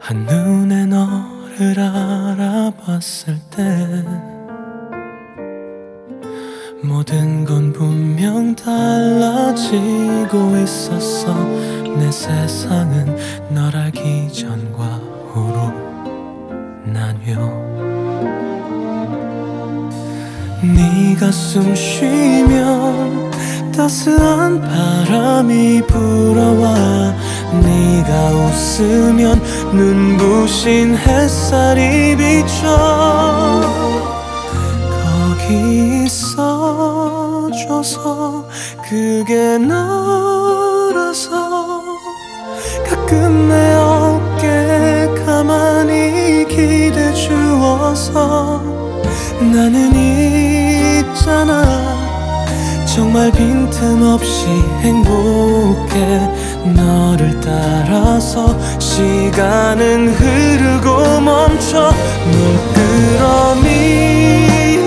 한눈에 너를 알아봤을 때 모든 건 분명 달라지고 있었어. 내 세상은 널 알기 전과 후로 나뉘어. 네가 숨 쉬면 따스한 바람이 불어와 네가 웃으면 눈부신 햇살이 비춰 거기 있어줘서 그게 너라서 가끔 내 정말 빈틈없이 행복해 너를 따라서 시간은 흐르고 멈춰 물끄러미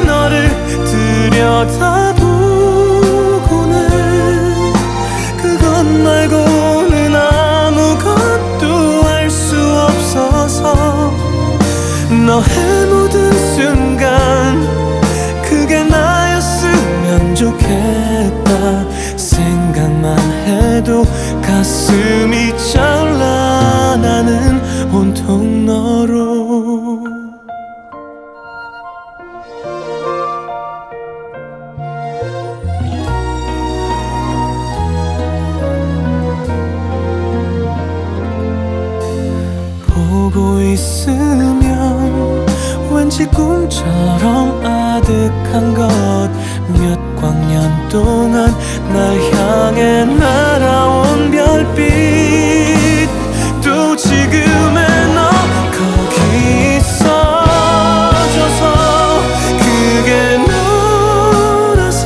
너를 들여다보고는 그것 말고는 아무것도 알 수 없어서 너의 모든 순간 그게 나였으면 좋겠다 가슴이 나는 온통 너로. 보고 있으면 왠지 꿈처럼 아득한 것. 몇 광년 동안 날 향해 날아온 별빛 또 지금의 너 거기 있어줘서 그게 너라서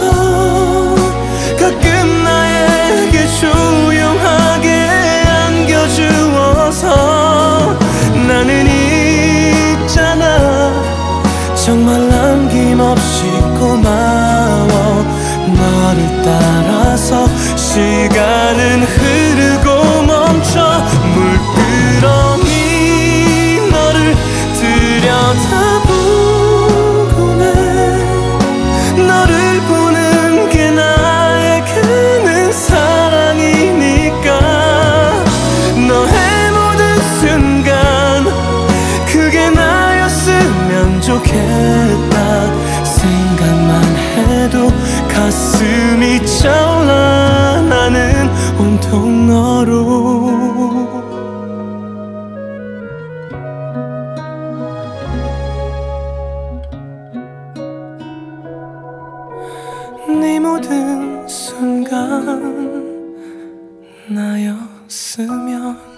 가끔 나에게 조용하게 안겨주어서 나는 있잖아. 정말 남김없이 고마워. 너를 따라서 시간은 흐 좋겠다. 생각만 해도 가슴이 차올라. 나는 온통 너로. 네 모든 순간 나였으면